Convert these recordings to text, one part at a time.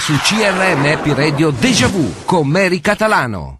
su CRM Happy Radio Deja Vu con Mary Catalano.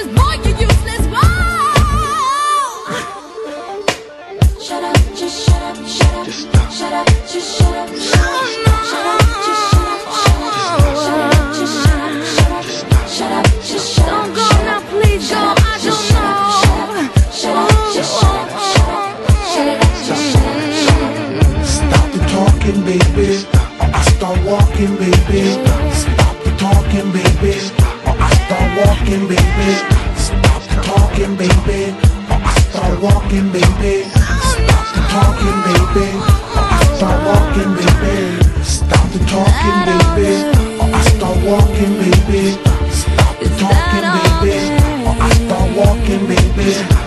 excuses. Boy, you useless. Boy. Shut up, just shut up, shut up. Just stop. Shut up, just shut up, shut up. Shut up, baby. Stop the talking, baby. Start walking, baby. Stop the talking, baby. Start walking, baby. Stop the talking, baby. Start walking, baby. Stop the talking, baby. Start walking, baby.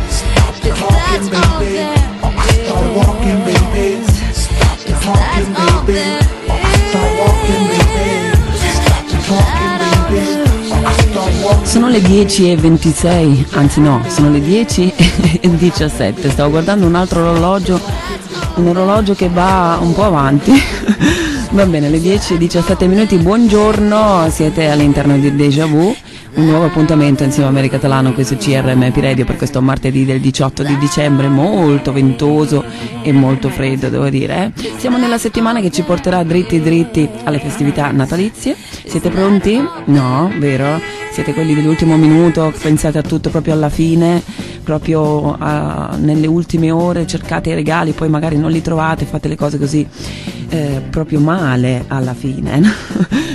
Sono le 10 e 26, anzi no, sono le 10 e 17. Stavo guardando un altro orologio, un orologio che va un po' avanti. Va bene, le 10 e 17 minuti, buongiorno, siete all'interno di Deja Vu, un nuovo appuntamento insieme a America Catalano qui su CRM Radio per questo martedì del 18 di dicembre, molto ventoso e molto freddo devo dire. eh. Siamo nella settimana che ci porterà dritti dritti alle festività natalizie. Siete pronti? No, vero? Siete quelli dell'ultimo minuto, pensate a tutto proprio alla fine, proprio ah, nelle ultime ore cercate i regali, poi magari non li trovate, fate le cose così eh, proprio male alla fine, no?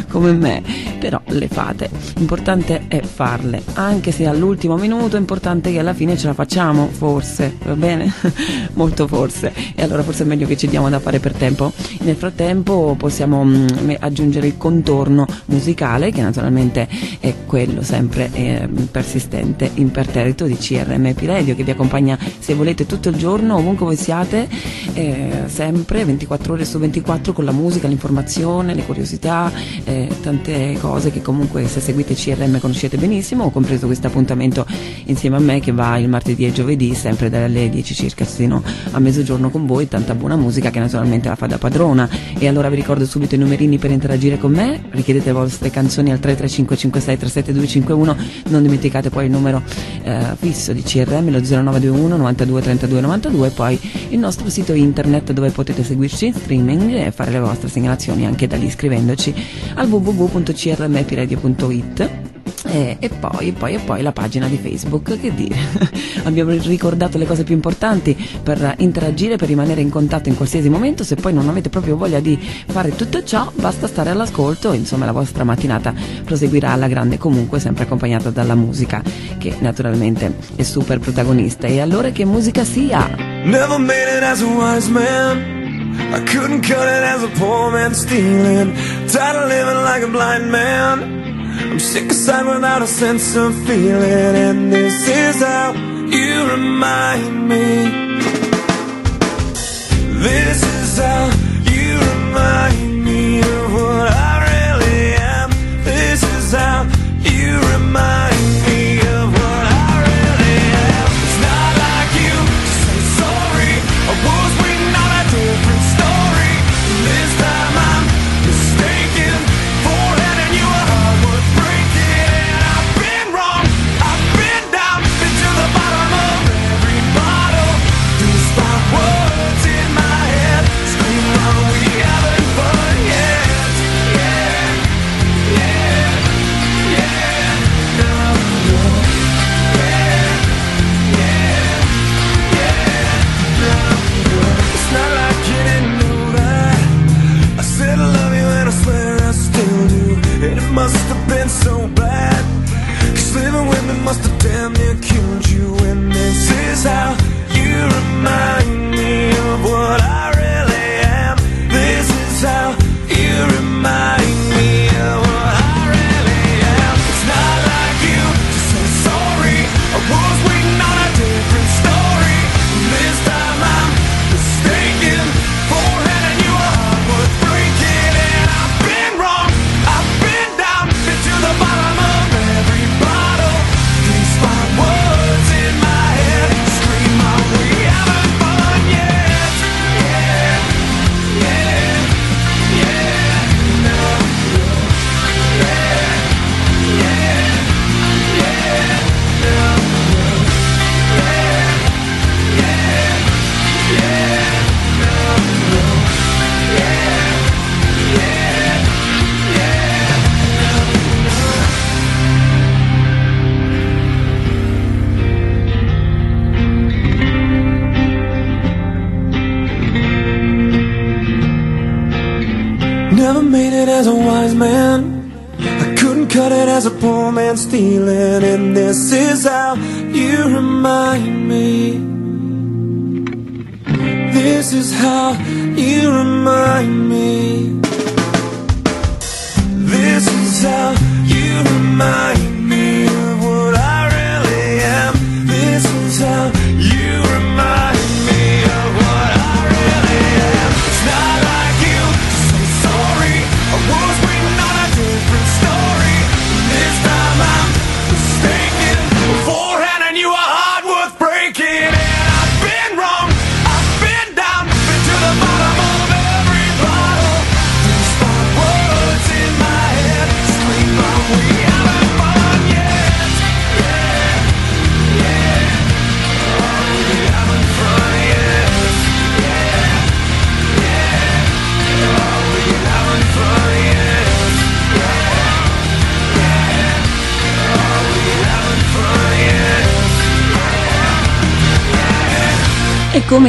come me, però le fate. L'importante è farle, anche se all'ultimo minuto è importante che alla fine ce la facciamo, forse, va bene? Molto forse. E allora forse è meglio che ci diamo da fare per tempo. Nel frattempo possiamo mm, me- aggiungere il contorno musicale, che naturalmente è quello sempre eh, persistente, imperterrito di CRM Radio, che vi accompagna se volete tutto il giorno, ovunque voi siate, eh, sempre 24 ore su 24 con la musica, l'informazione, le curiosità, eh, tante cose che comunque se seguite CRM conoscete benissimo, compreso questo appuntamento insieme a me che va il martedì e giovedì, sempre dalle 10 circa fino a mezzogiorno con voi, tanta buona musica che naturalmente la fa da padrona. E allora vi ricordo subito i numerini per interagire con me, richiedete le vostre canzoni al 33556372251, non dimenticate poi il numero eh, fisso di CRM, lo 0921 92 32 92 e poi il nostro sito internet dove potete seguirci in streaming e fare le vostre segnalazioni anche da lì iscrivendoci al www.crmepiradio.it e, e poi, e poi, e poi la pagina di Facebook, che dire, abbiamo ricordato le cose più importanti per interagire, per rimanere in contatto in qualsiasi momento, se poi non avete proprio voglia di fare tutto ciò, basta stare all'ascolto, insomma la vostra mattinata proseguirà alla grande, comunque sempre accompagnata dalla musica, che naturalmente è super protagonista. E allora che musica sia? Never made it as a wise man. I couldn't cut it as a poor man stealing. Tired of living like a blind man. I'm sick aside without a sense of feeling. And this is how you remind me. This is how you remind me of what I really am. This is how you remind me must have damn near killed you. And this is how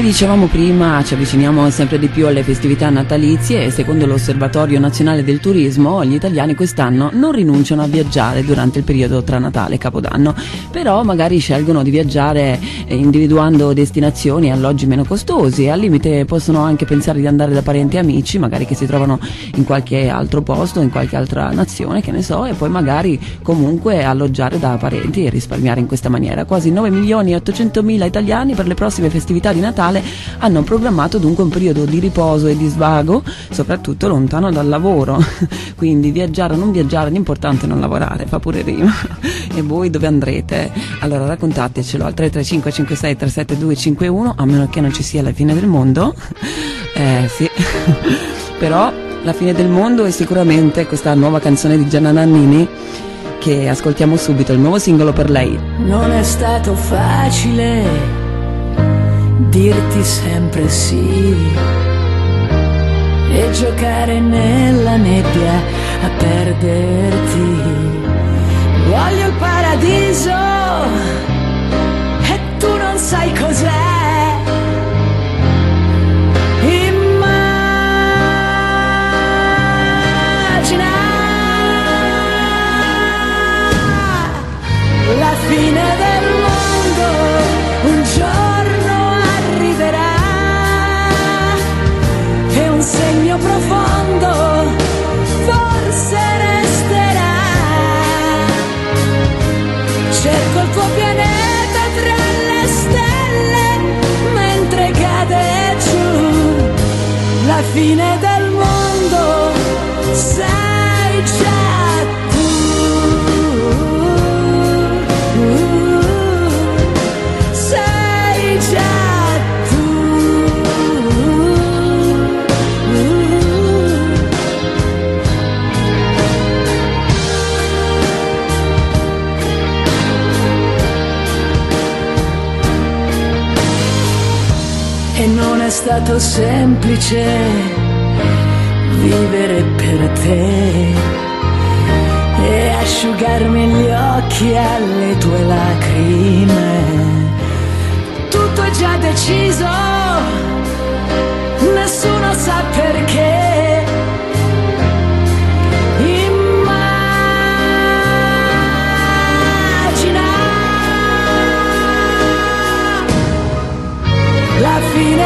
dicevamo prima, ci avviciniamo sempre di più alle festività natalizie e secondo l'Osservatorio Nazionale del Turismo, gli italiani quest'anno non rinunciano a viaggiare durante il periodo tra Natale e Capodanno, però magari scelgono di viaggiare eh, individuando destinazioni e alloggi meno costosi, al limite possono anche pensare di andare da parenti e amici, magari che si trovano in qualche altro posto, in qualche altra nazione, che ne so, e poi magari comunque alloggiare da parenti e risparmiare in questa maniera. Quasi 9 milioni e 800 mila italiani per le prossime festività di Natale hanno programmato dunque un periodo di riposo e di svago, soprattutto lontano dal lavoro. Quindi viaggiare o non viaggiare, l'importante è non lavorare, fa pure rima. E voi dove andrete? Allora raccontatecelo al 335 56 37 251, a meno che non ci sia la fine del mondo. Eh sì. Però la fine del mondo è sicuramente questa nuova canzone di Gianna Nannini che ascoltiamo subito, il nuovo singolo per lei. Non è stato facile dirti sempre sì e giocare nella nebbia a perderti. Voglio il paradiso e tu non sai cos'è. Immagina la fine del stato semplice vivere per te e asciugarmi gli occhi alle tue lacrime. Tutto è già deciso, nessuno sa perché.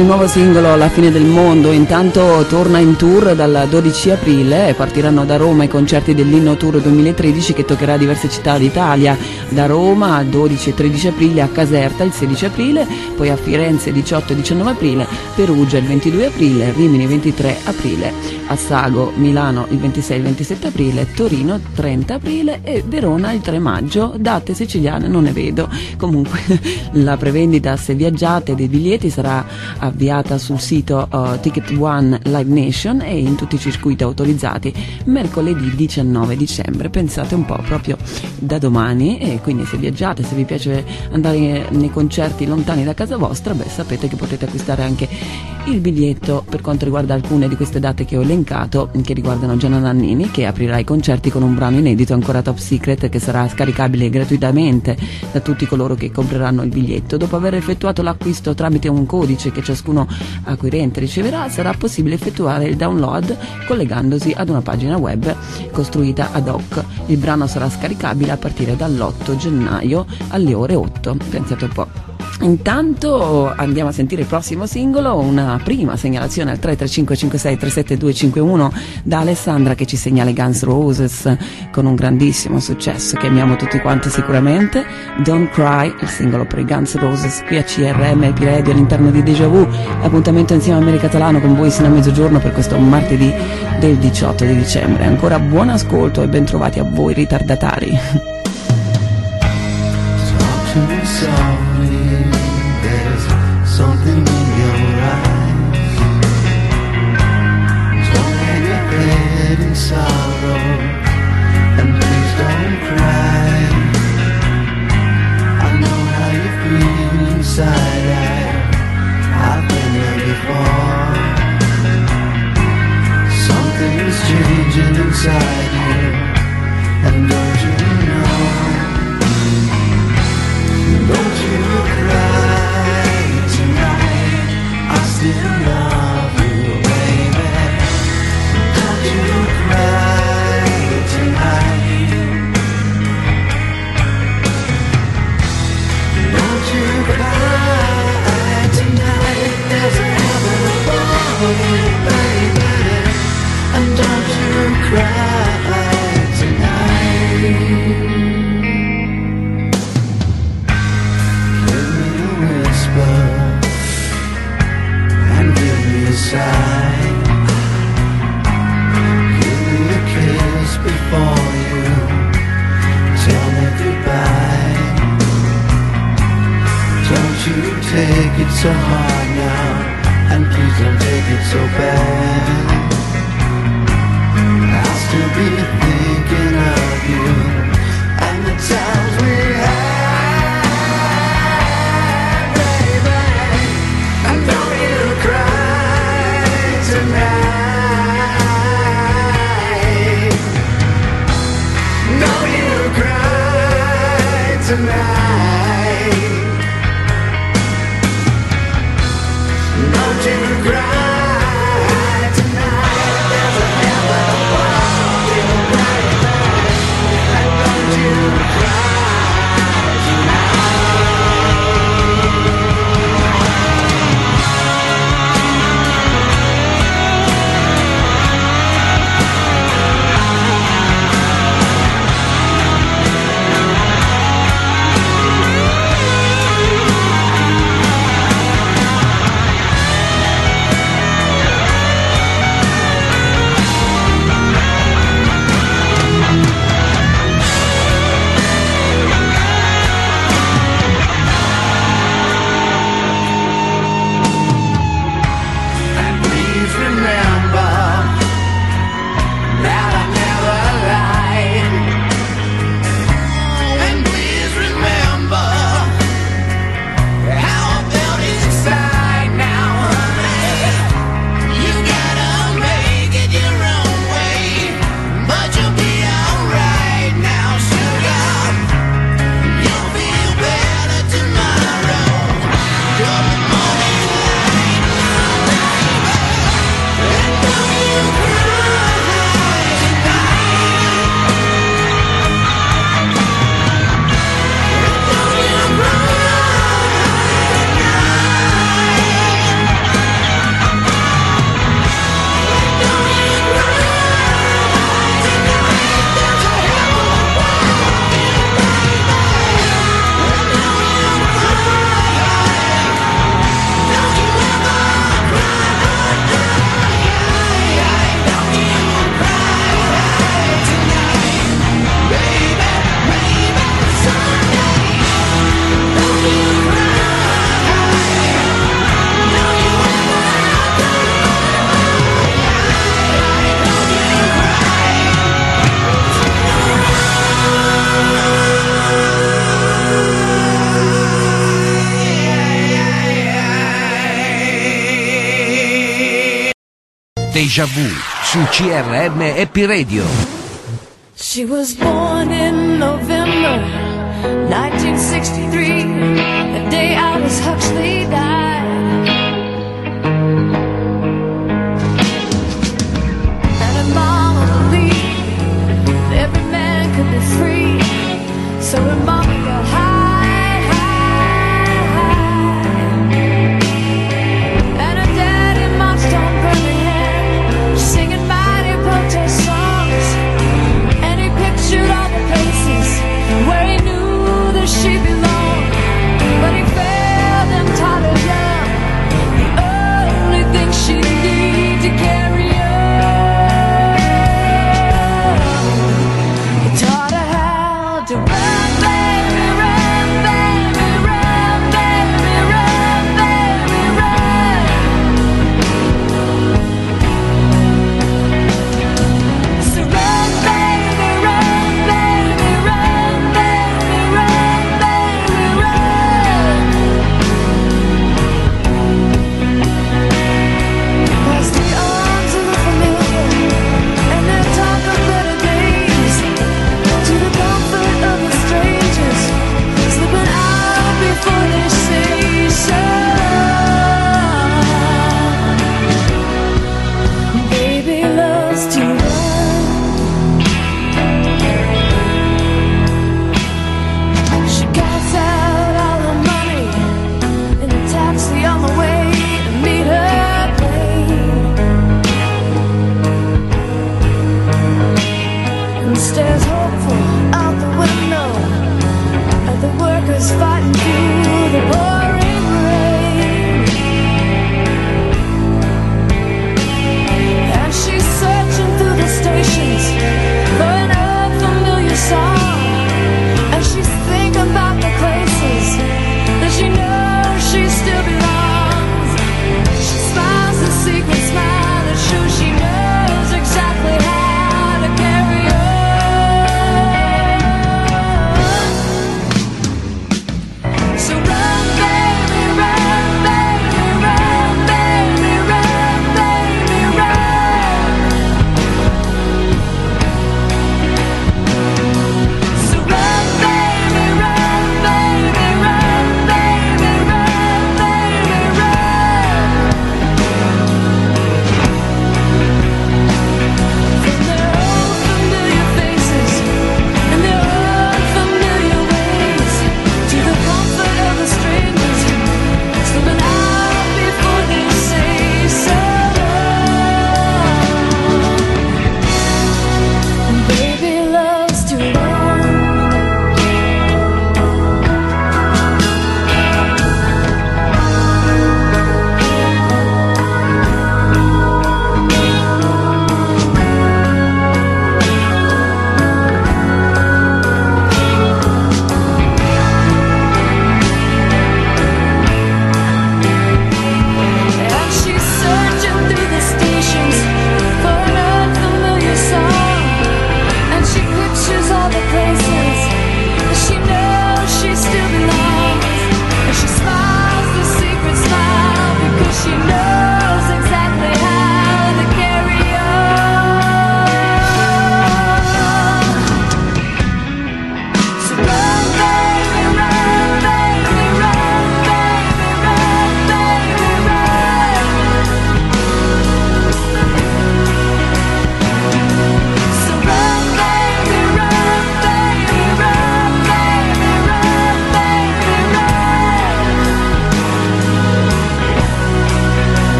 il nuovo singolo La fine del mondo, intanto torna in tour dal 12 aprile e partiranno da Roma i concerti dell'Inno Tour 2013 che toccherà diverse città d'Italia, da Roma il 12 e 13 aprile, a Caserta il 16 aprile, poi a Firenze il 18 e 19 aprile, Perugia il 22 aprile, Rimini il 23 aprile, a Sago, Milano il 26 e il 27 aprile, Torino il 30 aprile e Verona il 3 maggio, date siciliane non ne vedo, comunque la prevendita se viaggiate dei biglietti sarà avviata sul sito uh, Ticket One Live Nation e in tutti i circuiti autorizzati mercoledì 19 dicembre. Pensate un po' proprio da domani e quindi se viaggiate, se vi piace andare nei concerti lontani da casa vostra, beh sapete che potete acquistare anche il biglietto per quanto riguarda alcune di queste date che ho elencato, che riguardano Gianna Nannini, che aprirà i concerti con un brano inedito ancora top secret che sarà scaricabile gratuitamente da tutti coloro che compreranno il biglietto. Dopo aver effettuato l'acquisto tramite un codice che ciascuno acquirente riceverà, sarà possibile effettuare il download collegandosi ad una pagina web costruita ad hoc. Il brano sarà scaricabile a partire dall'8 gennaio alle ore 8. Pensate un po'. Intanto andiamo a sentire il prossimo singolo, una prima segnalazione al 33556372251 da Alessandra che ci segnala Guns Roses con un grandissimo successo che amiamo tutti quanti sicuramente. Don't Cry, il singolo per i Guns Roses qui a CRM e Radio all'interno di Deja Vu. Appuntamento insieme a America Catalano con voi sino a mezzogiorno per questo martedì del 18 di dicembre. Ancora buon ascolto e ben trovati a voi ritardatari. Deja Vu su CRM Happy Radio. She was born in November 1963, the day Alice Huxley died.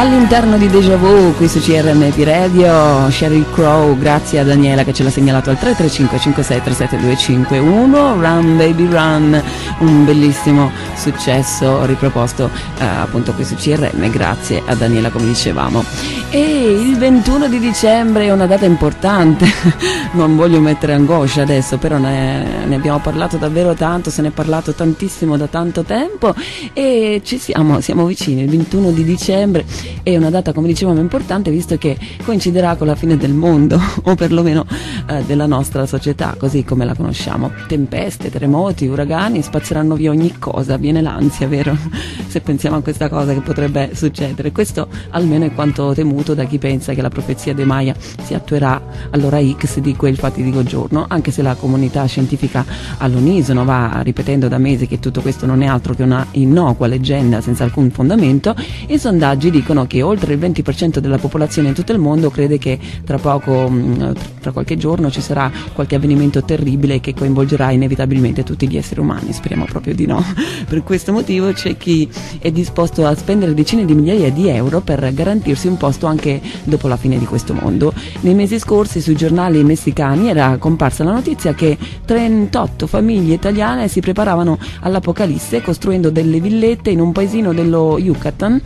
All'interno di Deja Vu, qui su CRMP Radio, Sheryl Crow, grazie a Daniela che ce l'ha segnalato al 335-5637-2551, Run Baby Run, un bellissimo successo riproposto eh, appunto qui su CRM, grazie a Daniela come dicevamo. E il 21 di dicembre è una data importante, non voglio mettere angoscia adesso, però ne, ne, abbiamo parlato davvero tanto, se ne è parlato tantissimo da tanto tempo. E ci siamo, siamo vicini, il 21 di dicembre è una data come dicevamo importante visto che coinciderà con la fine del mondo o perlomeno eh, della nostra società così come la conosciamo. Tempeste, terremoti, uragani spazzeranno via ogni cosa, viene l'ansia, vero? Se pensiamo a questa cosa che potrebbe succedere. Questo almeno è quanto temuto da chi pensa che la profezia dei Maya si attuerà all'ora X di quel fatidico giorno, anche se la comunità scientifica all'unisono va ripetendo da mesi che tutto questo non è altro che una innocua leggenda senza alcun fondamento, i sondaggi dicono che oltre il 20% della popolazione in tutto il mondo crede che tra poco, mh, tra qualche giorno ci sarà qualche avvenimento terribile che coinvolgerà inevitabilmente tutti gli esseri umani, speriamo proprio di no. Per questo motivo c'è chi è disposto a spendere decine di migliaia di euro per garantirsi un posto anche dopo la fine di questo mondo. Nei mesi scorsi sui giornali messicani era comparsa la notizia che 38 famiglie italiane si preparavano all'apocalisse costruendo delle villette in un paesino dello Yucatan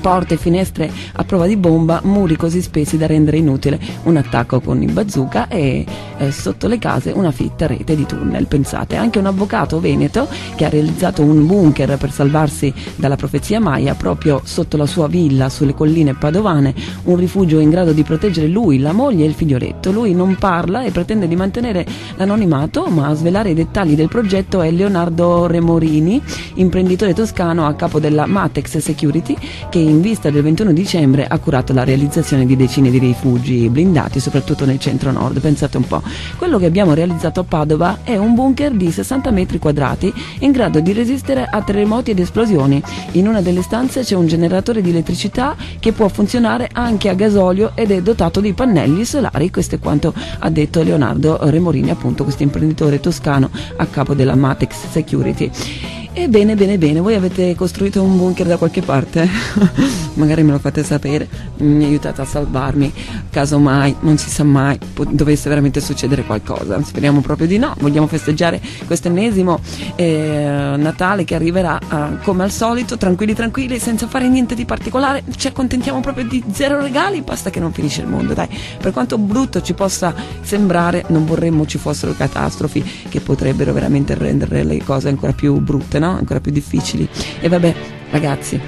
porte e finestre a prova di bomba, muri così spessi da rendere inutile un attacco con il bazooka e eh, sotto le case una fitta rete di tunnel. Pensate, anche un avvocato veneto che ha realizzato un bunker per salvarsi dalla profezia Maya proprio sotto la sua villa sulle colline padovane, un rifugio in grado di proteggere lui, la moglie e il figlioletto. Lui non parla e pretende di mantenere l'anonimato, ma a svelare i dettagli del progetto è Leonardo Remorini, imprenditore toscano a capo della Matex Security che in vista del 21 dicembre ha curato la realizzazione di decine di rifugi blindati, soprattutto nel centro-nord. Pensate un po', quello che abbiamo realizzato a Padova è un bunker di 60 metri quadrati in grado di resistere a terremoti ed esplosioni. In una delle stanze c'è un generatore di elettricità che può funzionare anche a gasolio ed è dotato di pannelli solari. Questo è quanto ha detto Leonardo Remorini, appunto questo imprenditore toscano a capo della Matex Security. E bene, bene, voi avete costruito un bunker da qualche parte? Magari me lo fate sapere, mi aiutate a salvarmi, caso mai, non si sa mai, dovesse veramente succedere qualcosa. Speriamo proprio di no. Vogliamo festeggiare questo ennesimo eh, Natale che arriverà eh, come al solito, tranquilli, tranquilli, senza fare niente di particolare. Ci accontentiamo proprio di zero regali, basta che non finisce il mondo, dai. Per quanto brutto ci possa sembrare, non vorremmo ci fossero catastrofi che potrebbero veramente rendere le cose ancora più brutte, no? Ancora più difficili. E vabbè, ragazzi,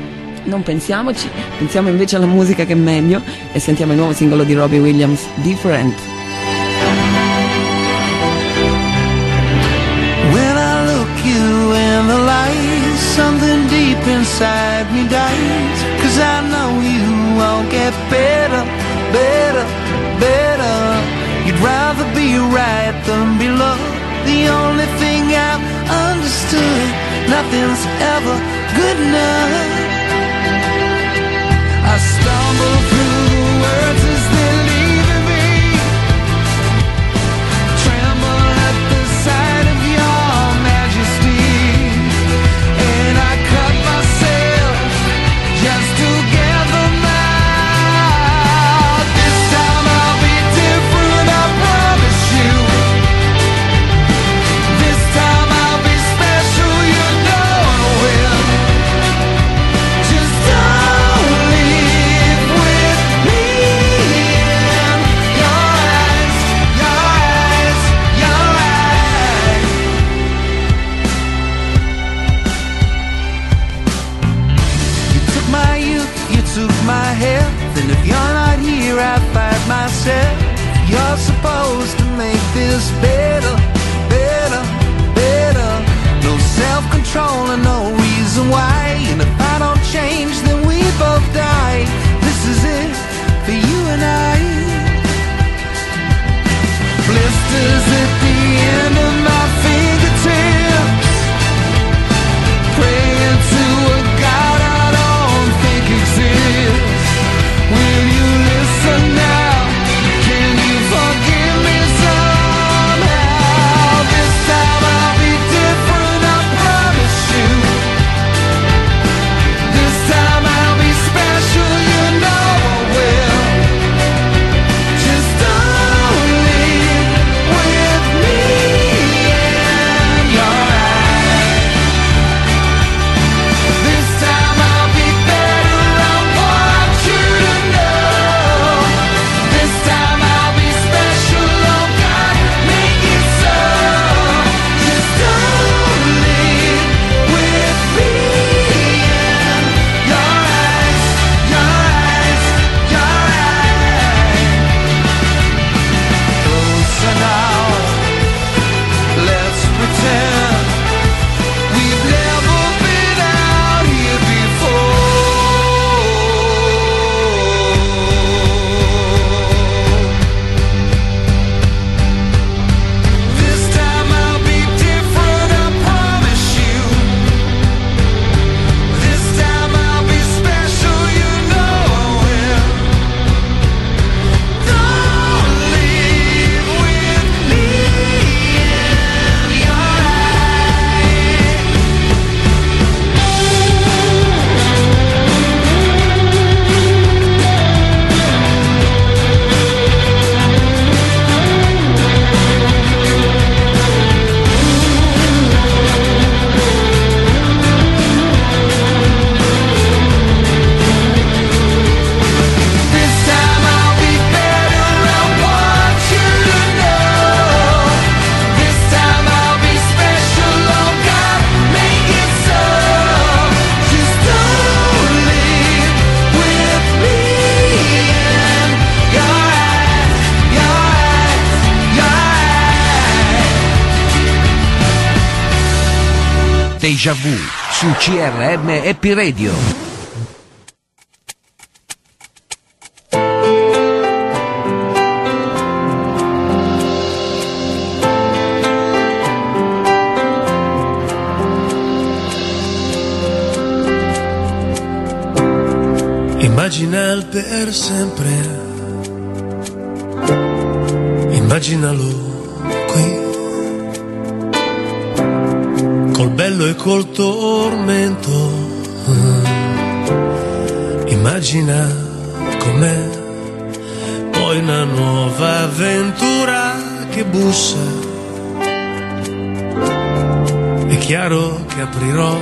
non pensiamoci, pensiamo invece alla musica che è meglio e sentiamo il nuovo singolo di Robbie Williams, Different. When I look you in the light, something deep inside me dies. Cause I know you won't get better, better, better. You'd rather be right than be. The only thing I've understood, nothing's ever good enough. I stumble through the words self-control and no reason why. And if I don't change, then we both die. This is it for you and I. Blisters at the end of my Happy Radio. Immagina il per sempre, immaginalo qui, col bello e col tormento, immagina com'è, poi una nuova avventura che bussa, è chiaro che aprirò.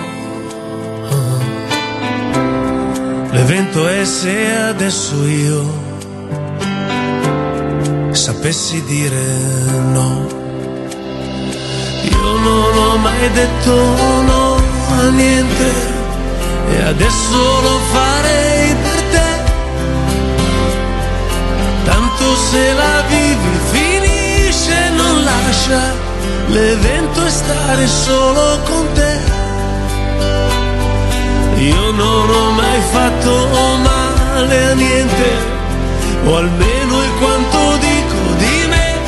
L'evento è se adesso io sapessi dire no. Io non ho mai detto no a niente e adesso lo farei per te. Tanto se la vivi finisce non lascia l'evento è stare solo con te. Io non ho mai fatto male a niente, o almeno è quanto dico di me.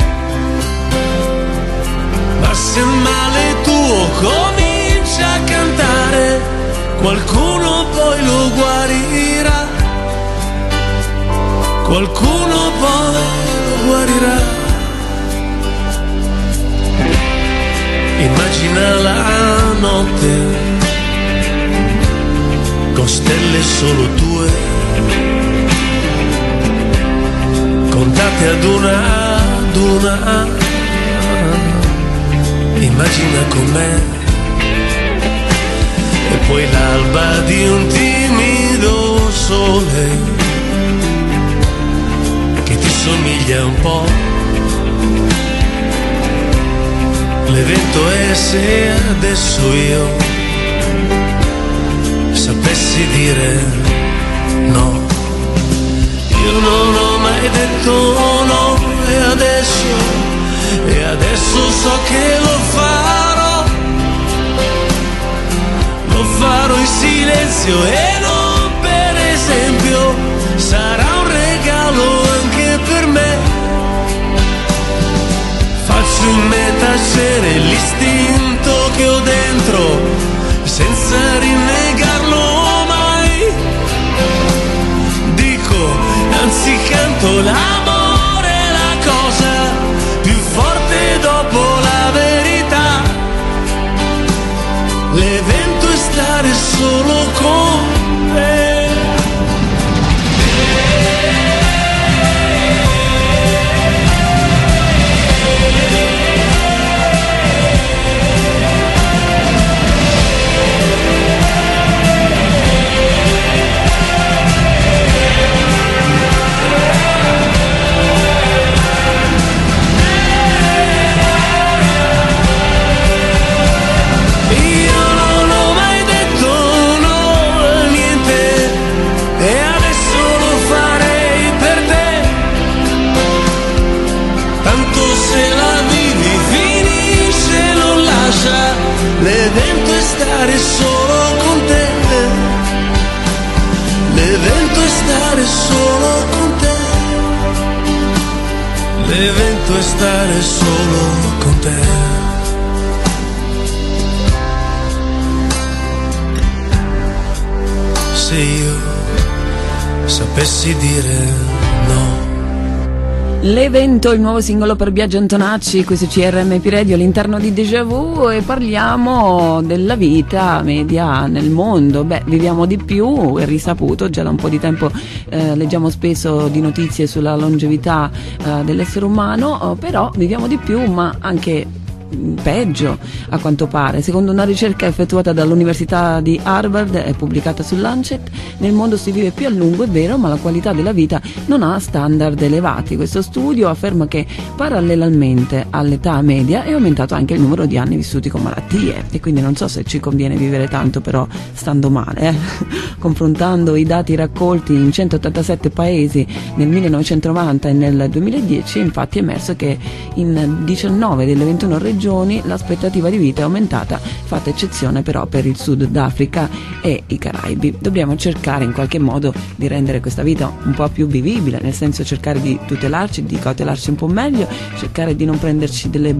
Ma se il male tuo comincia a cantare, qualcuno poi lo guarirà. Qualcuno poi lo guarirà. Immagina la notte con stelle solo tue, contate ad una ad una, immagina com'è, poi l'alba di un timido sole che ti somiglia un po'. L'evento è se adesso io sapessi dire no. Io non ho mai detto no e adesso, e adesso so che lo farò. Lo farò in silenzio e non per esempio, sarà un regalo anche per me. Faccio in me tacere l'istinto che ho dentro senza rinnegarlo mai. Dico, anzi canto l'amore solo con L'evento, il nuovo singolo per Biagio Antonacci, questo CRMP Radio all'interno di Deja Vu e parliamo della vita media nel mondo. Beh, viviamo di più, è risaputo, già da un po' di tempo eh, leggiamo spesso di notizie sulla longevità eh, dell'essere umano, eh, però viviamo di più, ma anche peggio a quanto pare. Secondo una ricerca effettuata dall'Università di Harvard e pubblicata su Lancet, nel mondo si vive più a lungo, è vero, ma la qualità della vita non ha standard elevati. Questo studio afferma che parallelamente all'età media è aumentato anche il numero di anni vissuti con malattie e quindi non so se ci conviene vivere tanto però stando male. eh. Confrontando i dati raccolti in 187 paesi nel 1990 e nel 2010 infatti è emerso che in 19 delle 21 regioni regioni l'aspettativa di vita è aumentata, fatta eccezione però per il Sud d'Africa e i Caraibi. Dobbiamo cercare in qualche modo di rendere questa vita un po' più vivibile, nel senso cercare di tutelarci, di cautelarci un po' meglio, cercare di non prenderci delle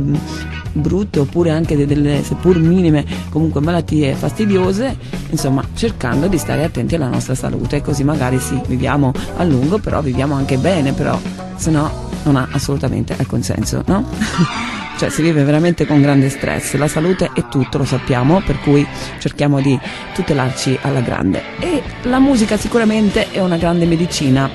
brutte oppure anche de- delle seppur minime comunque malattie fastidiose, insomma cercando di stare attenti alla nostra salute, così magari sì, viviamo a lungo, però viviamo anche bene, però se no non ha assolutamente alcun senso, no? cioè si vive veramente con grande stress, la salute è tutto, lo sappiamo, per cui cerchiamo di tutelarci alla grande. E la musica sicuramente è una grande medicina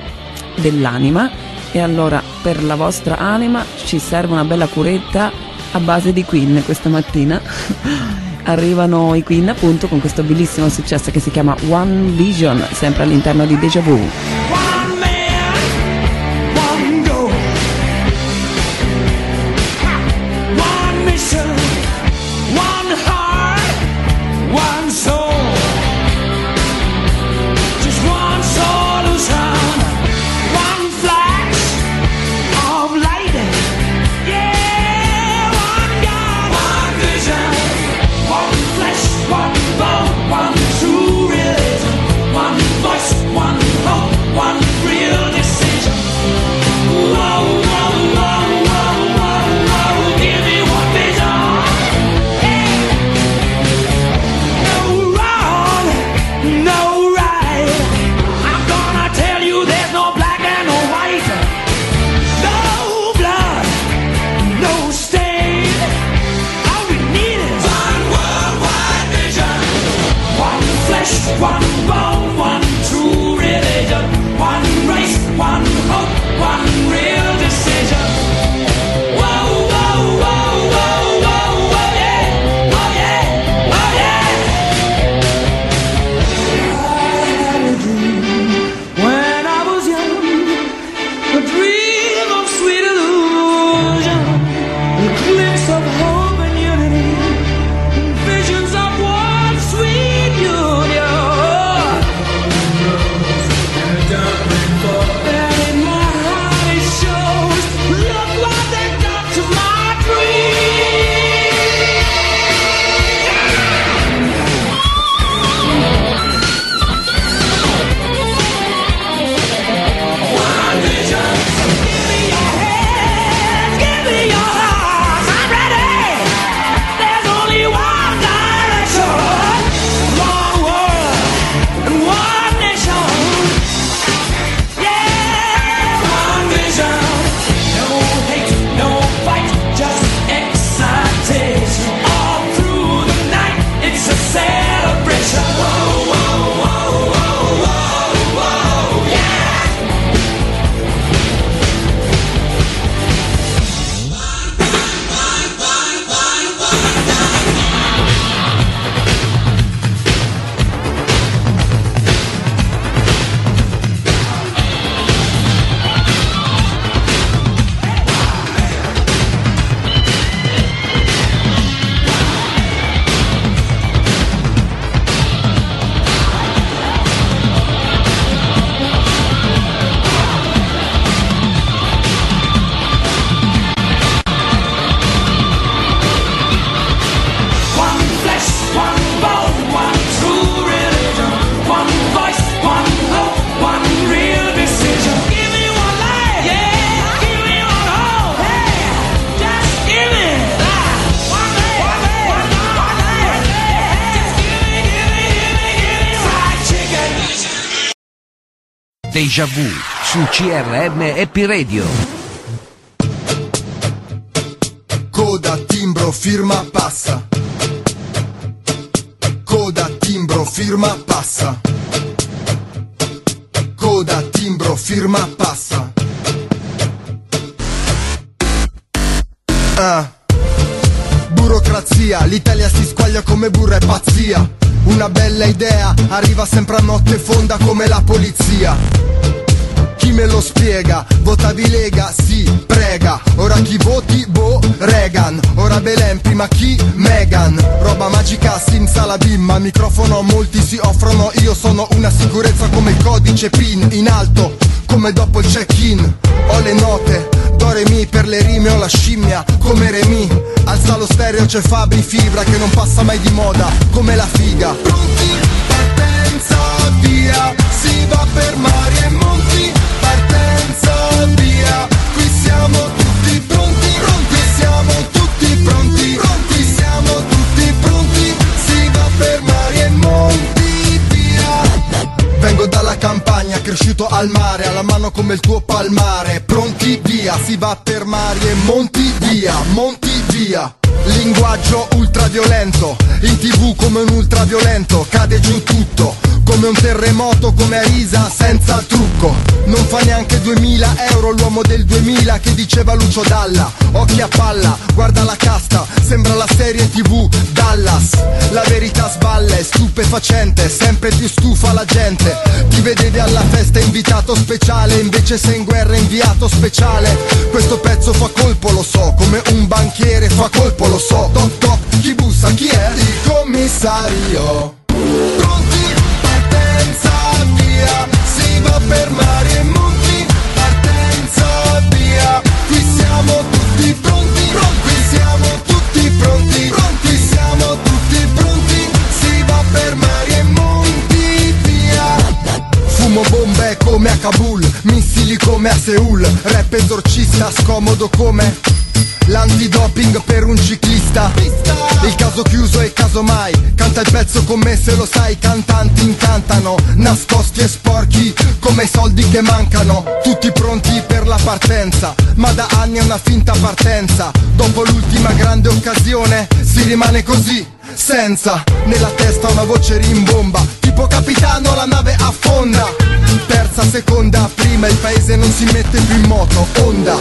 dell'anima e allora per la vostra anima ci serve una bella curetta a base di Queen questa mattina. Arrivano i Queen appunto con questo bellissimo successo che si chiama One Vision, sempre all'interno di Deja Vu. Deja Vu su CRM Happy Radio. Coda, timbro, firma, passa. Coda, timbro, firma, passa. Coda, timbro, firma, passa. Ah. Burocrazia, l'Italia si squaglia come burra e pazzia. Una bella idea arriva sempre a notte fonda come la polizia. Me lo spiega? Votavi Lega? Sì, prega. Ora chi voti? Boh, Reagan. Ora Belen, prima chi? Megan. Roba magica, simsalabim. Microfono molti si offrono. Io sono una sicurezza come il codice PIN. In alto, come dopo il check-in. Ho le note, do re per le rime ho la scimmia. Come Remi, Alza lo stereo, c'è Fabri Fibra che non passa mai di moda, come la figa. Pronti, via, si va per mari e monti, partenza, via, qui siamo tutti pronti, pronti, siamo tutti pronti, pronti, siamo tutti pronti, si va per mari e monti, via. Vengo dalla campagna, cresciuto al mare, alla mano come il tuo palmare. Pronti via, si va per mari e monti via, monti via. Linguaggio ultraviolento, in tv come un ultraviolento, cade giù tutto, come un terremoto, come Arisa senza trucco. Non fa neanche 2000 euro l'uomo del 2000 che diceva Lucio Dalla. Occhi a palla, guarda la casta, sembra la serie tv Dallas. La verità sballa, è stupefacente, sempre più stufa la gente. Ti vedevi alla festa invitato speciale, invece sei in guerra inviato speciale. Questo pezzo fa colpo, lo so, come un banchiere fa colpo, lo so. Toc toc, chi bussa, chi è? Il commissario. Pronti, scomodo come L'antidoping per un ciclista. Il caso chiuso e casomai Canta il pezzo con me se lo sai Cantanti incantano. Nascosti e sporchi Come i soldi che mancano. Tutti pronti per la partenza Ma da anni è una finta partenza. Dopo l'ultima grande occasione Si rimane così senza Nella testa una voce rimbomba Tipo capitano la nave affonda. Terza, seconda, prima Il paese non si mette più in moto Onda.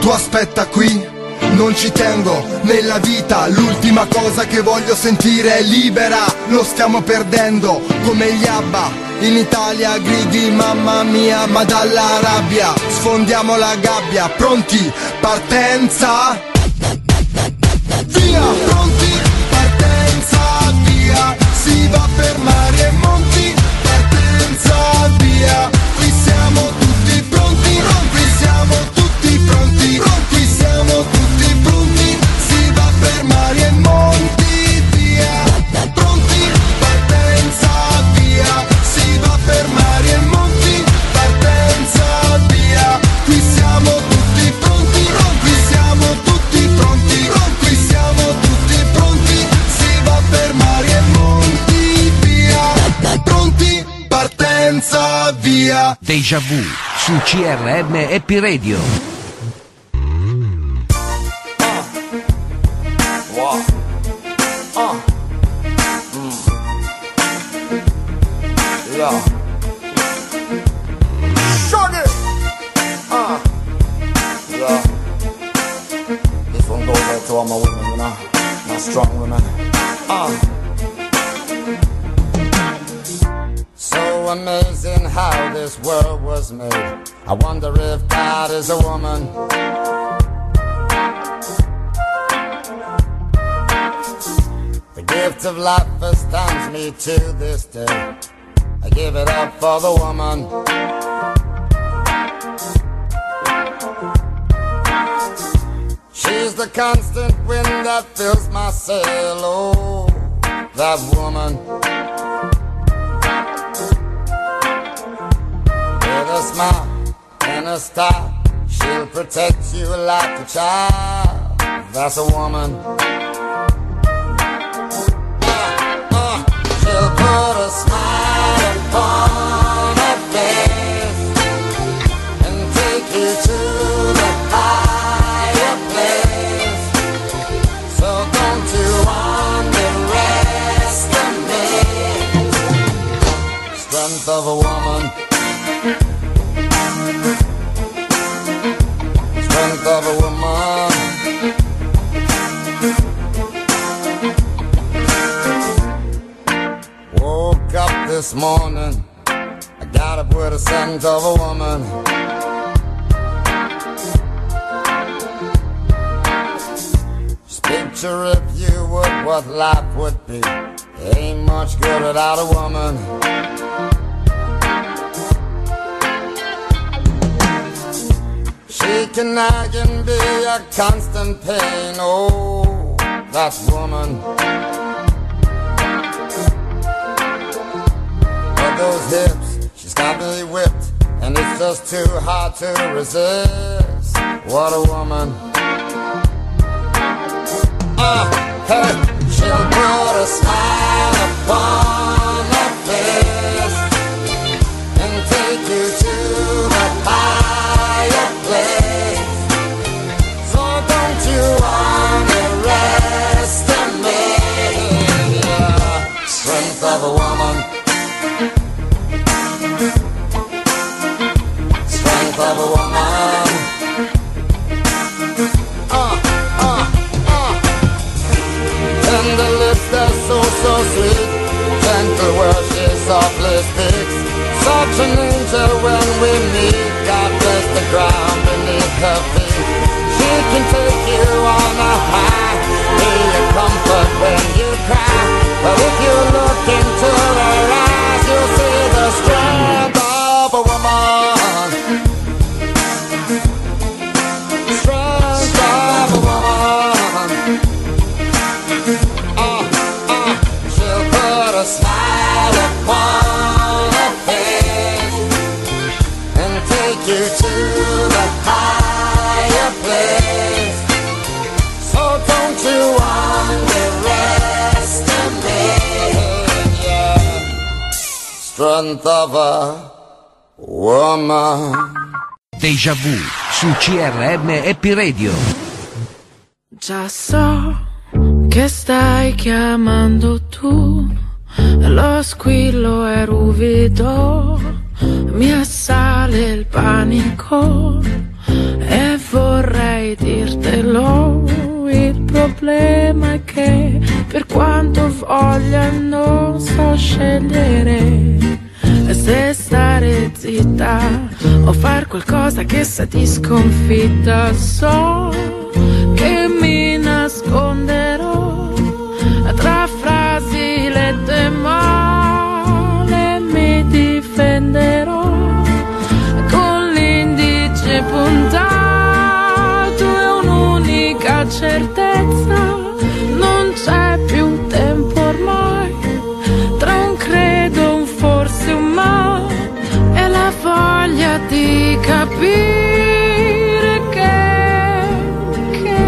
Tu aspetta qui, non ci tengo nella vita, l'ultima cosa che voglio sentire è libera, lo stiamo perdendo come gli ABBA. In Italia gridi mamma mia, ma dalla rabbia. Sfondiamo la gabbia, pronti, partenza. Via, pronti, via. Deja vu su CRM Happy Radio. Wow. Uh. Mm. Yeah. Shuggy. Uh. Yeah. This one goes out to all my women, you know, my strong women. Uh. So amazing how this world was made. I wonder if God is a woman. The gift of life astounds me to this day. I give it up for the woman. She's the constant wind that fills my sail. Oh, that woman. Smile and a star, she'll protect you like a child. That's a woman. Uh, she'll put a smile upon this morning. I got up with a scent of a woman. Picture if you would what life would be. Ain't much good without a woman. She Seeking nagging be a constant pain. Oh, that woman. Those hips, she's got me whipped, and it's just too hard to resist. What a woman. Ah, hey, she'll put a smile upon softly speaks. Such an angel when we meet. God bless the ground beneath her feet. She can take you on a high. Be your comfort when strength of a woman. Deja vu su CRM Happy Radio. Già so che stai chiamando tu, lo squillo è ruvido, mi assale il panico e vorrei dirtelo. Il problema è che per quanto voglia non so scegliere se stare zitta o far qualcosa che sa di sconfitta. So che mi nasconderò puntato e un'unica certezza. Non c'è più tempo ormai tra un credo, un forse, un ma e la voglia di capire che, che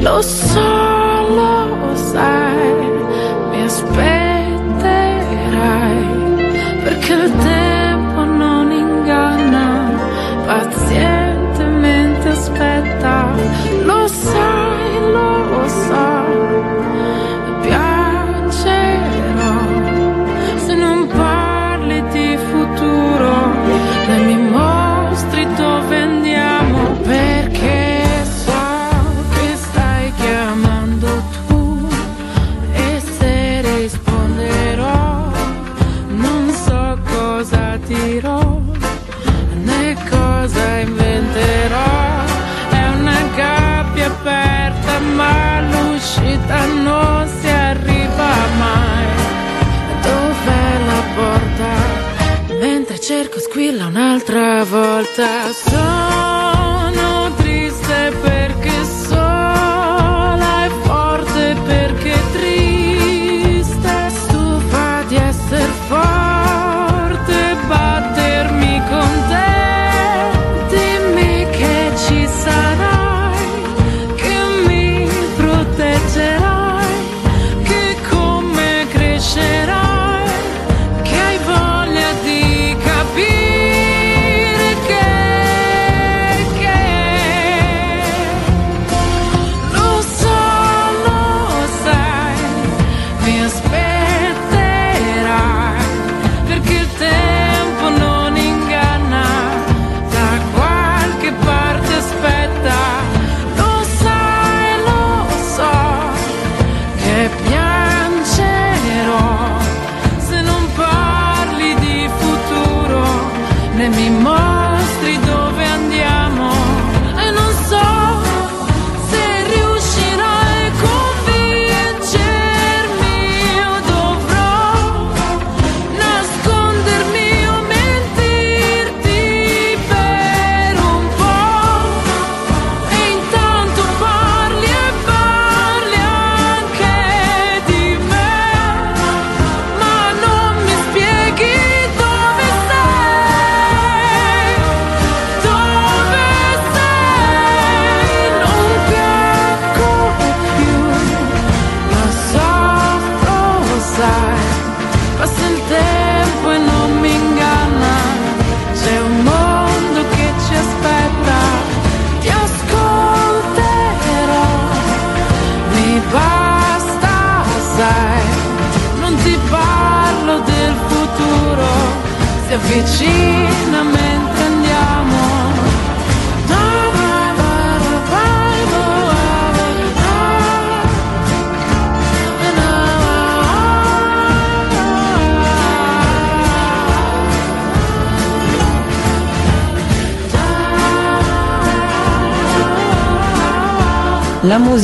lo so, lo cerco squilla un'altra volta. Sono triste perché sola e forte perché triste. Stufa di essere forte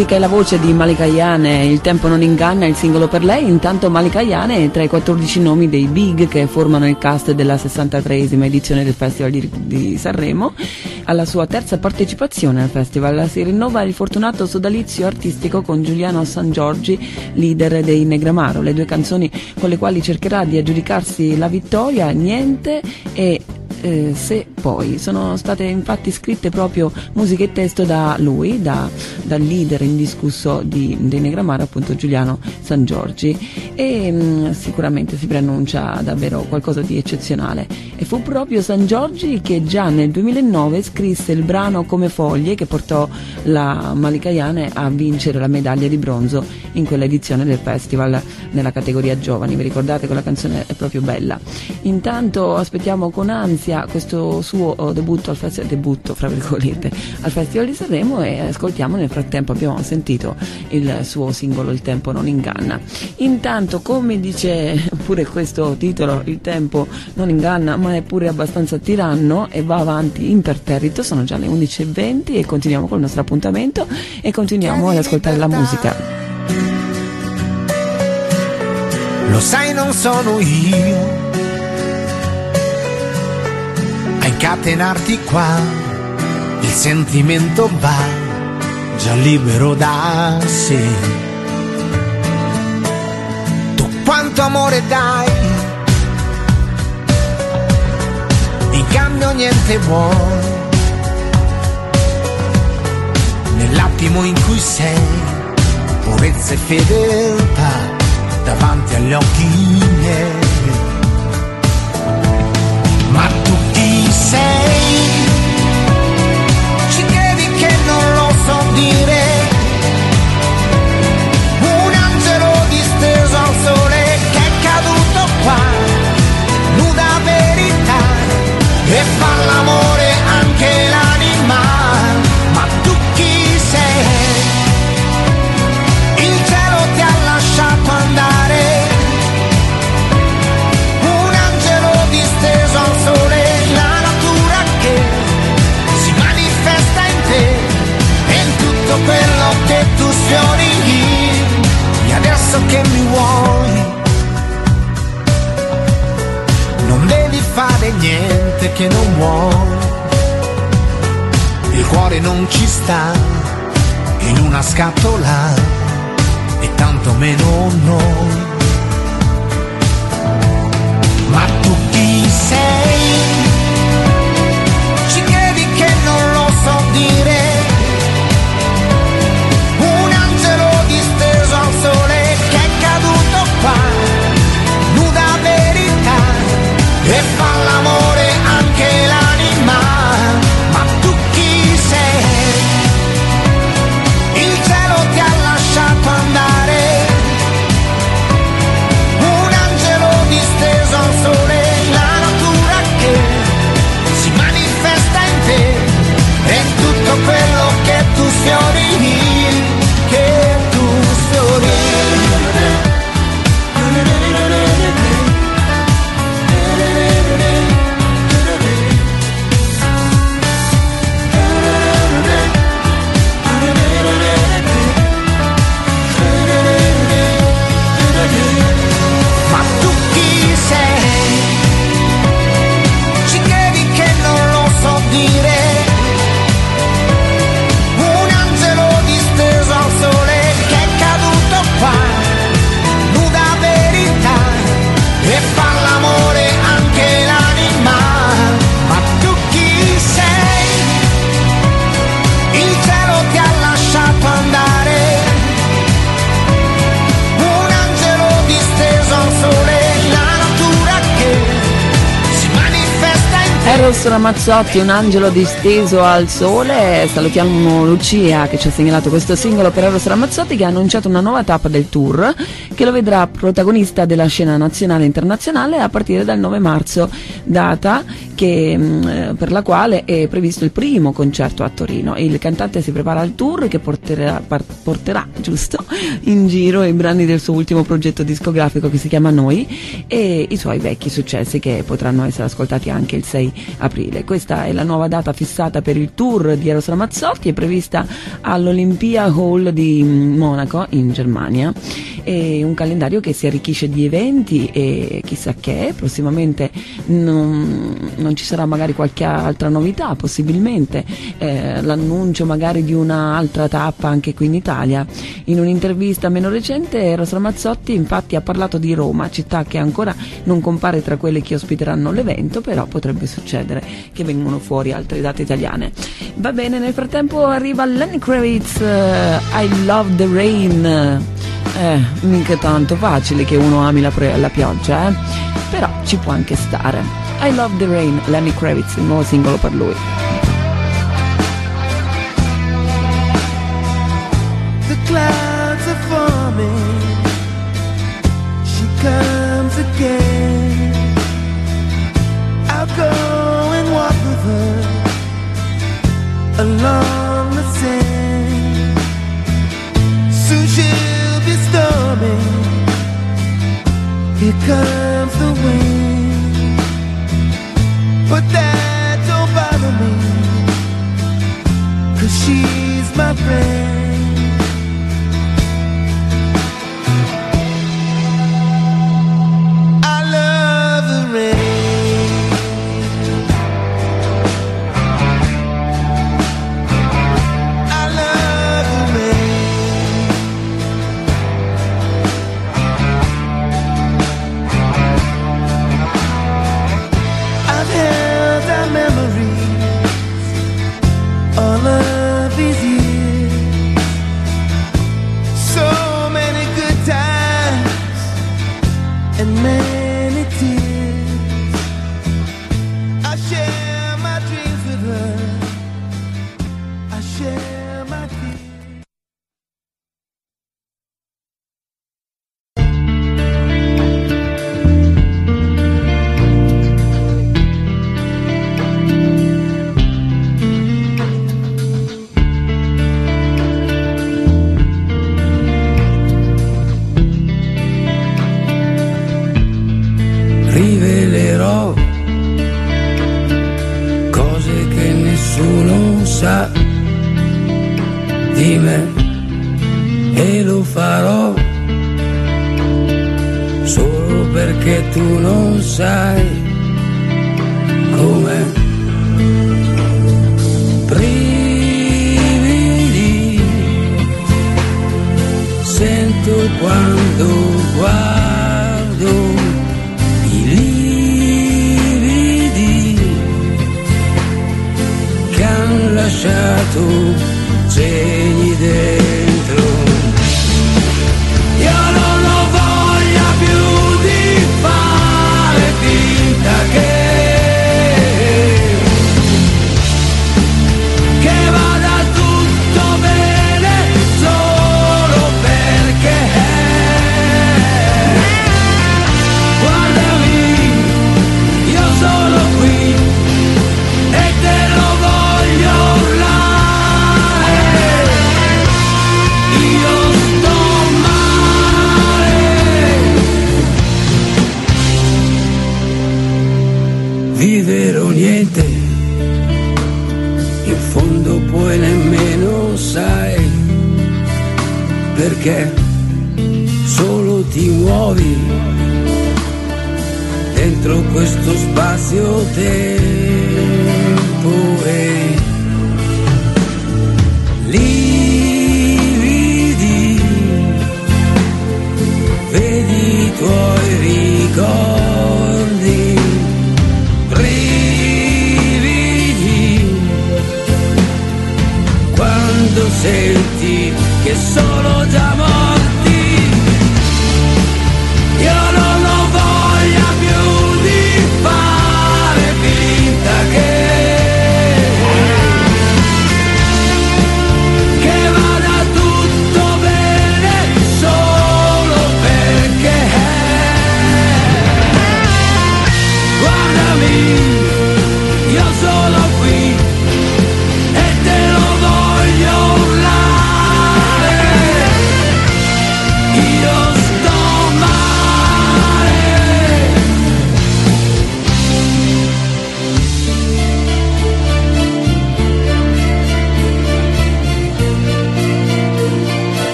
musica e la voce di Malika Ayane, Il tempo non inganna, il singolo per lei, intanto Malika Ayane è tra i 14 nomi dei Big che formano il cast della 63esima edizione del Festival di, di Sanremo. Alla sua terza partecipazione al festival si rinnova il fortunato sodalizio artistico con Giuliano San Giorgi, leader dei Negramaro, le due canzoni con le quali cercherà di aggiudicarsi la vittoria, Niente e eh, se poi. Sono state infatti scritte proprio musica e testo da lui, da, dal leader indiscusso di, dei appunto Giuliano San Giorgi e mh, sicuramente si preannuncia davvero qualcosa di eccezionale. E fu proprio San Giorgi che già nel 2009 scrisse il brano Come foglie che portò la Malicaiane a vincere la medaglia di bronzo in quella edizione del festival nella categoria giovani, vi ricordate? Quella canzone è proprio bella. Intanto aspettiamo con ansia questo suo oh, debutto al festival, debutto fra virgolette, al Festival di Sanremo e ascoltiamo nel frattempo abbiamo sentito il suo singolo Il tempo non inganna. Intanto come dice pure questo titolo Il tempo non inganna ma è pure abbastanza tiranno e va avanti imperterrito, sono già le 11.20 e continuiamo col nostro appuntamento e continuiamo ad ascoltare la musica. Lo sai non sono io a incatenarti qua, il sentimento va già libero da sé. Tu quanto amore dai, in cambio niente vuoi. Nell'attimo in cui sei, purezza e fedeltà davanti agli occhi miei. Ma tu chi sei? Ci credi che non lo so dire? Che mi vuoi, non devi fare niente che non vuoi. Il cuore non ci sta in una scatola e tanto meno noi. Ma tu chi sei? Eros Ramazzotti, un angelo disteso al sole. Salutiamo Lucia che ci ha segnalato questo singolo per Eros Ramazzotti che ha annunciato una nuova tappa del tour che lo vedrà protagonista della scena nazionale e internazionale a partire dal 9 marzo, data che, mh, per la quale è previsto il primo concerto a Torino. Il cantante si prepara al tour che porterà, porterà giusto, in giro i brani del suo ultimo progetto discografico che si chiama Noi e i suoi vecchi successi che potranno essere ascoltati anche il 6 aprile. Questa è la nuova data fissata per il tour di Eros Ramazzotti, è prevista all'Olympia Hall di Monaco in Germania. È un calendario che si arricchisce di eventi e chissà che prossimamente non, non ci sarà magari qualche altra novità, possibilmente eh, l'annuncio magari di un'altra tappa anche qui in Italia. In un'intervista meno recente Eros Ramazzotti infatti ha parlato di Roma, città che ancora non compare tra quelle che ospiteranno l'evento, però potrebbe succedere che vengano fuori altre date italiane. Va bene, nel frattempo arriva Lenny Kravitz, eh, I Love the Rain. Eh, mica tanto facile che uno ami la, la pioggia, eh? Però ci può anche stare. I Love the Rain, Lenny Kravitz, il nuovo singolo per lui. The clouds are forming. She comes again. Along the sand. Soon she'll be storming. Here comes the wind. But that don't bother me. Cause she's my friend. Vivere o niente in fondo poi nemmeno sai perché solo ti muovi dentro questo spazio-tempo e lividi, vedi i tuoi ricordi, senti che sono già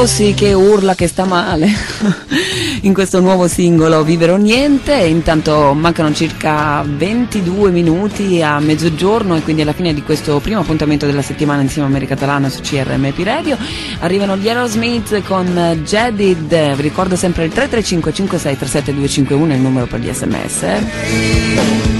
Rossi che urla che sta male in questo nuovo singolo Vivere o Niente. Intanto mancano circa 22 minuti a mezzogiorno e quindi alla fine di questo primo appuntamento della settimana insieme a America Catalana su CRMP Radio. Arrivano gli Aerosmith con Jedid. Vi ricordo sempre il 335 56 37 251 il numero per gli sms.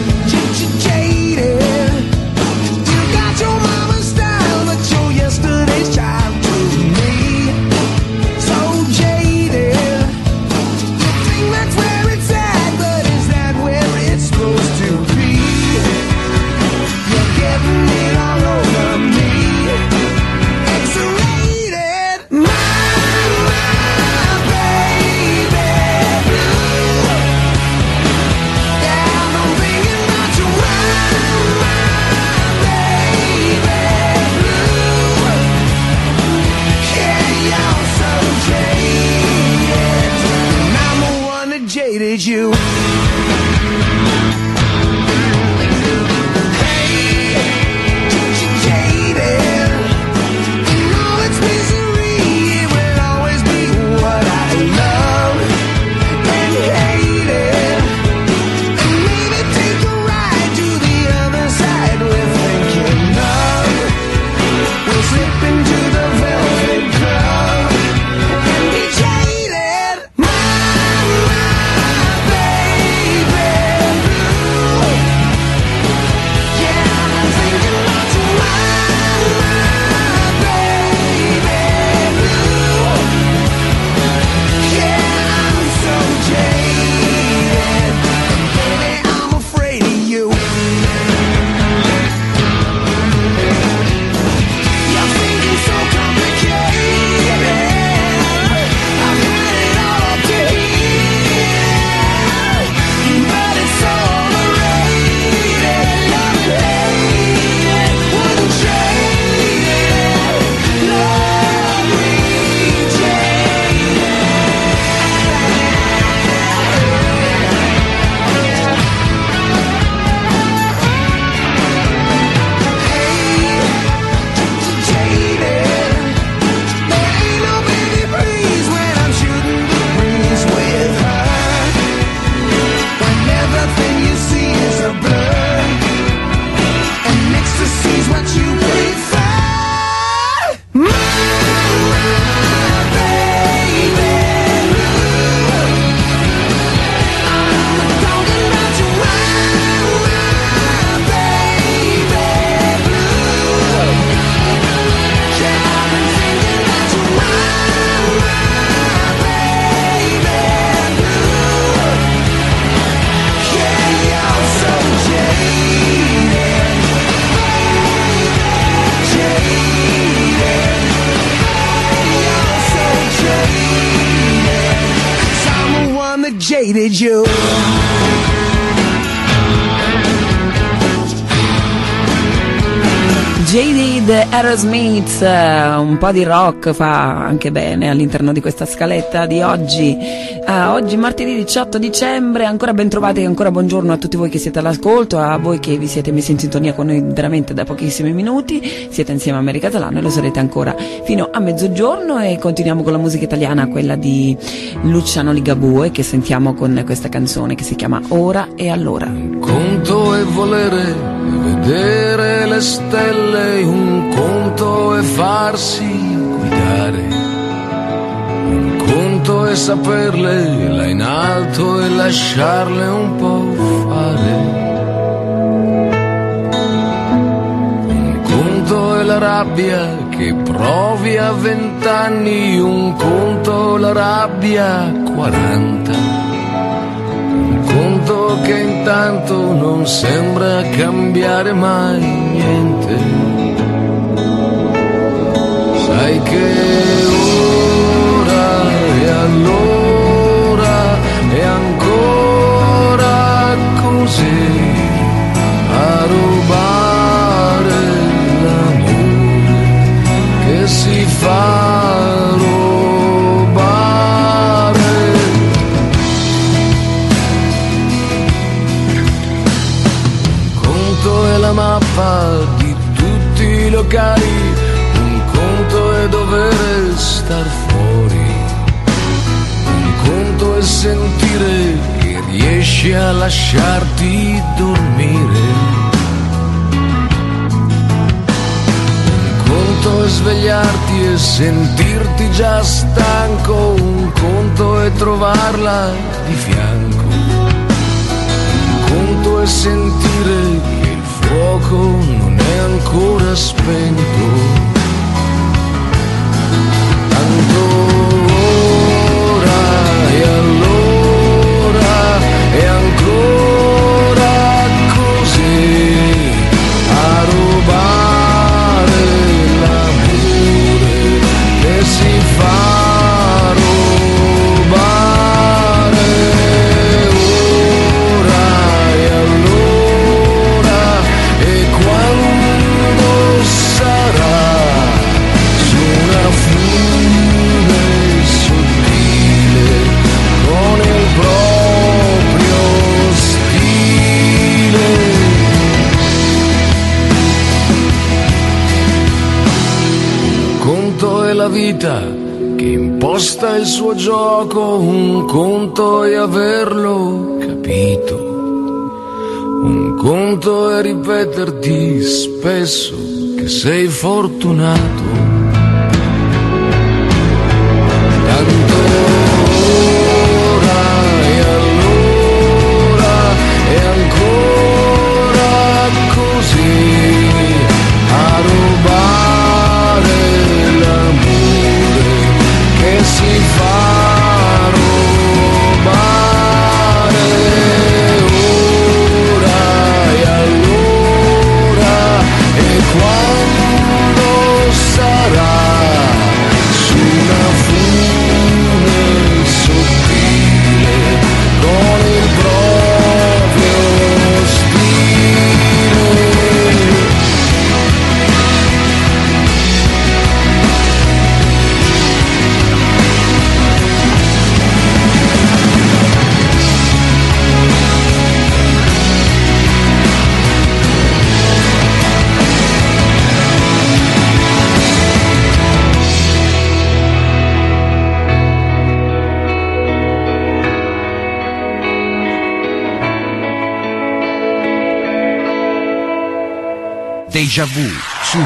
need you. Aerosmith, eh, un po' di rock fa anche bene all'interno di questa scaletta di oggi. Eh, oggi martedì 18 dicembre, ancora ben trovati e ancora buongiorno a tutti voi che siete all'ascolto, a voi che vi siete messi in sintonia con noi veramente da pochissimi minuti, siete insieme a America Catalano e lo sarete ancora fino a mezzogiorno e continuiamo con la musica italiana, quella di Luciano Ligabue che sentiamo con questa canzone che si chiama Ora e Allora. conto è volere vedere le stelle, un conto è farsi guidare, un conto è saperle là in alto e lasciarle un po' fare. Un conto è la rabbia che provi a vent'anni, un conto la rabbia a quaranta. Conto che intanto non sembra cambiare mai niente. Sai che ora e allora e ancora così a rubare l'amore che si fa cari, un conto è dover star fuori, un conto è sentire che riesci a lasciarti dormire. Un conto è svegliarti e sentirti già stanco, un conto è trovarla di fianco, un conto è sentire fuoco non è ancora spento. sei fortunato.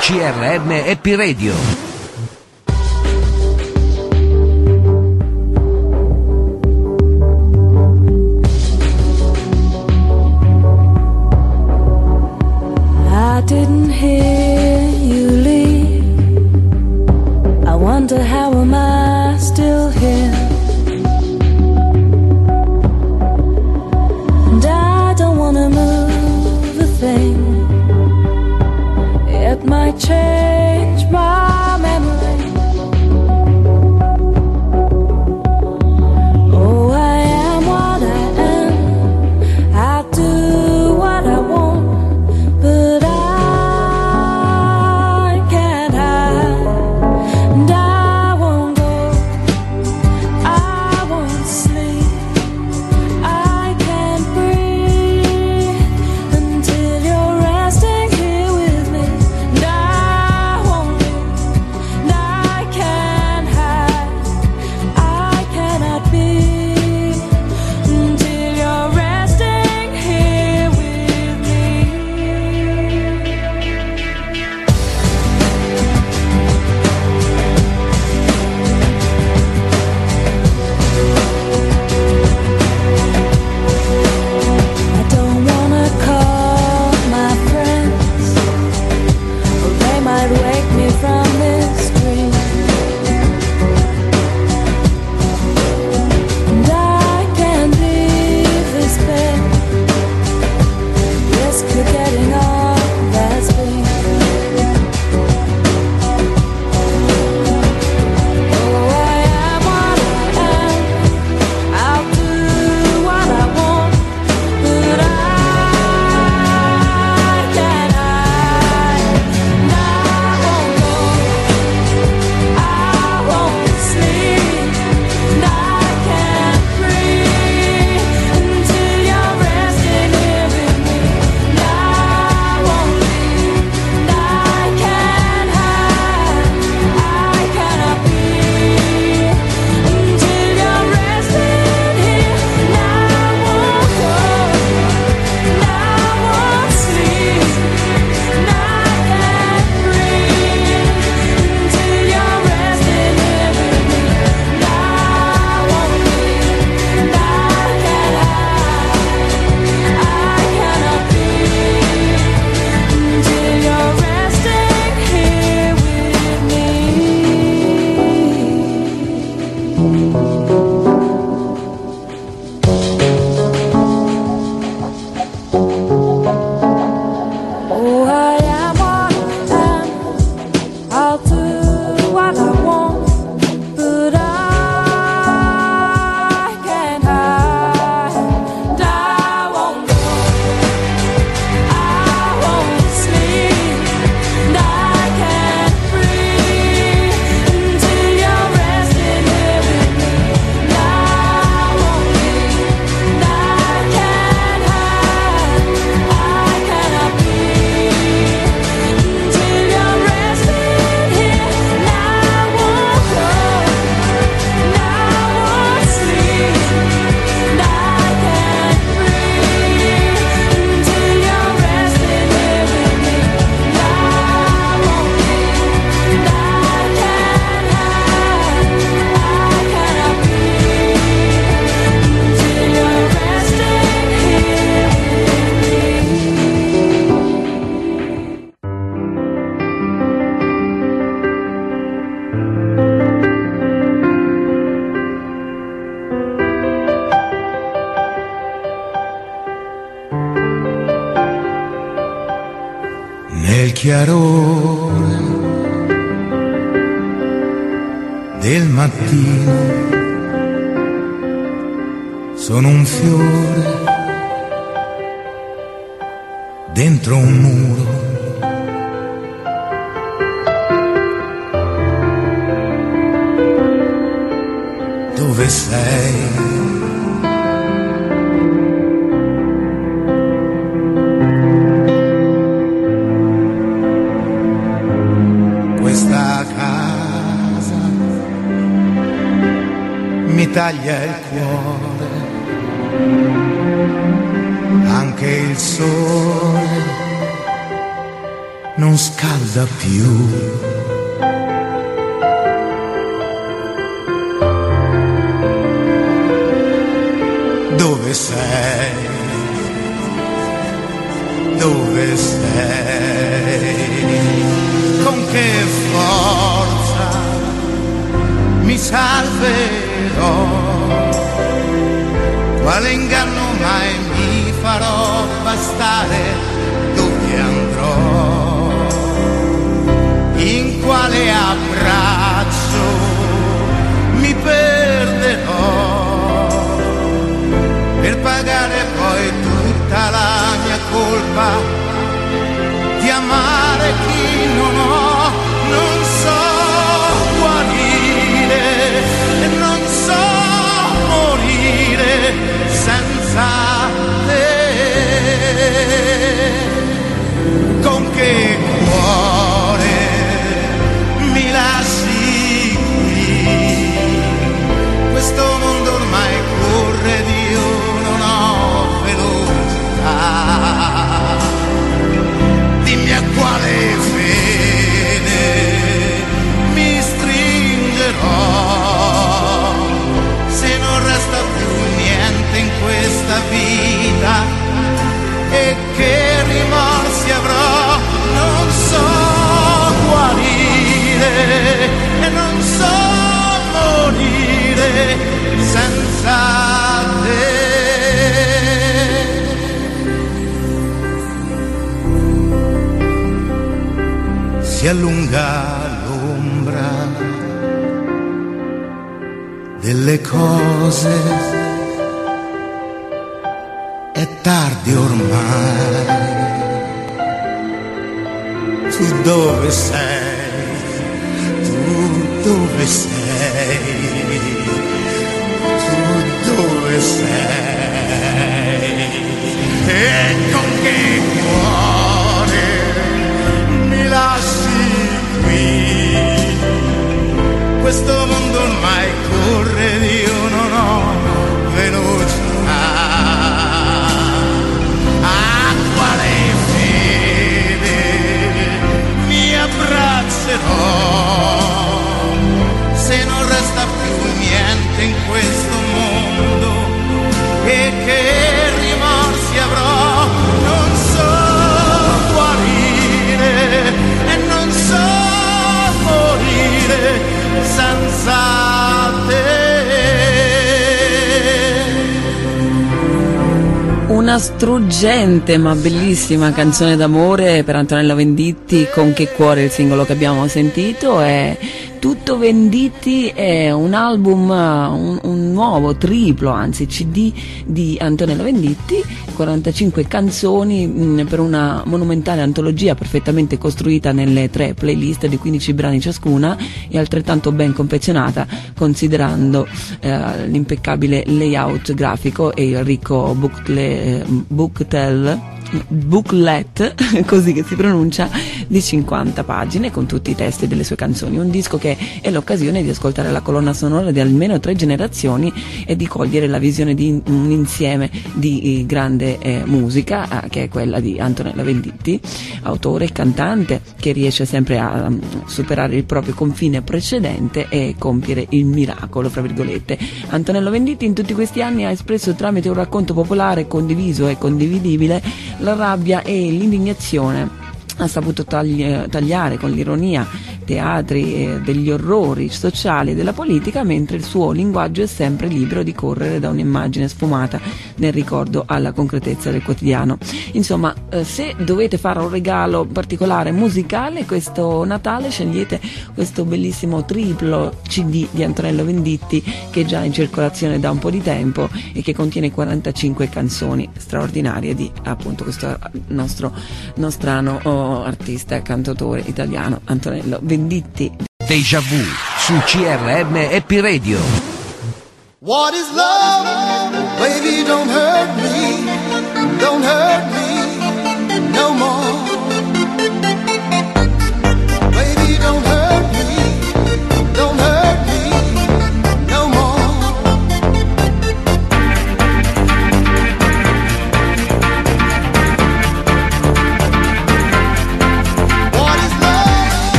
CRM Happy Radio. change. Vita e che rimorsi avrò non so guarire e non so morire senza te si allunga l'ombra delle cose. Tardi ormai. Tu dove sei? Tu dove sei? Tu dove sei? E con che cuore mi lasci qui. Questo mondo ormai corre ed abbraccerò se non resta più niente in questo mondo e che rimorsi avrò? Non so guarire e non so morire senza Una struggente ma bellissima canzone d'amore per Antonella Venditti con Che cuore il singolo che abbiamo sentito è Tutto Venditti è un album, un, nuovo triplo, anzi CD di Antonella Venditti, 45 canzoni mh, per una monumentale antologia perfettamente costruita nelle tre playlist di 15 brani ciascuna e altrettanto ben confezionata considerando eh, l'impeccabile layout grafico e il ricco bookle, booktel booklet, così che si pronuncia, di 50 pagine con tutti i testi delle sue canzoni. Un disco che è l'occasione di ascoltare la colonna sonora di almeno tre generazioni e di cogliere la visione di un insieme di eh, grande eh, musica, eh, che è quella di Antonella Venditti, autore e cantante che riesce sempre a um, superare il proprio confine precedente e compiere il miracolo, fra virgolette. Antonello Venditti in tutti questi anni ha espresso tramite un racconto popolare condiviso e condividibile la rabbia e l'indignazione. Ha saputo tagli- tagliare con l'ironia teatri degli orrori sociali e della politica, mentre il suo linguaggio è sempre libero di correre da un'immagine sfumata nel ricordo alla concretezza del quotidiano. Insomma, eh, se dovete fare un regalo particolare musicale questo Natale, scegliete questo bellissimo triplo CD di Antonello Venditti che è già in circolazione da un po' di tempo e che contiene 45 canzoni straordinarie di appunto questo nostro nostrano oh, artista, cantautore italiano Antonello Venditti. Deja vu su CRM Happy Radio. What is love? Baby, don't hurt me. Don't hurt me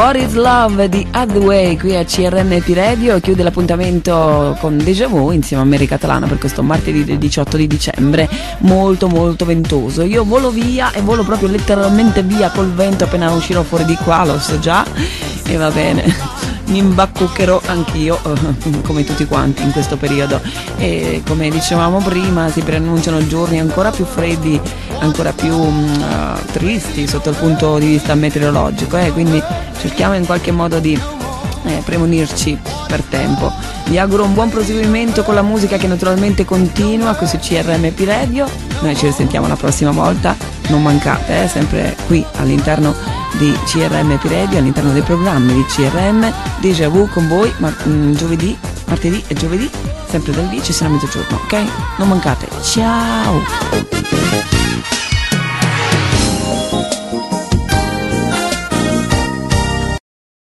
What is Love di Hathaway qui a CRM Radio. Chiude l'appuntamento con Deja Vu insieme a Mary Catalana per questo martedì del 18 di dicembre. Molto molto ventoso. Io volo via e volo proprio letteralmente via col vento appena uscirò fuori di qua lo so già. E va bene mi imbaccuccherò anch'io come tutti quanti in questo periodo. E come dicevamo prima si preannunciano giorni ancora più freddi ancora più eh, tristi sotto il punto di vista meteorologico eh, quindi cerchiamo in qualche modo di eh, premunirci per tempo. Vi auguro un buon proseguimento con la musica che naturalmente continua qui su CRM Radio. Noi ci risentiamo la prossima volta, non mancate, eh, sempre qui all'interno di CRM Radio, all'interno dei programmi di CRM, Deja Vu con voi, ma, mm, giovedì, martedì e giovedì, sempre dal 10 sino a mezzogiorno, ok? Non mancate, ciao!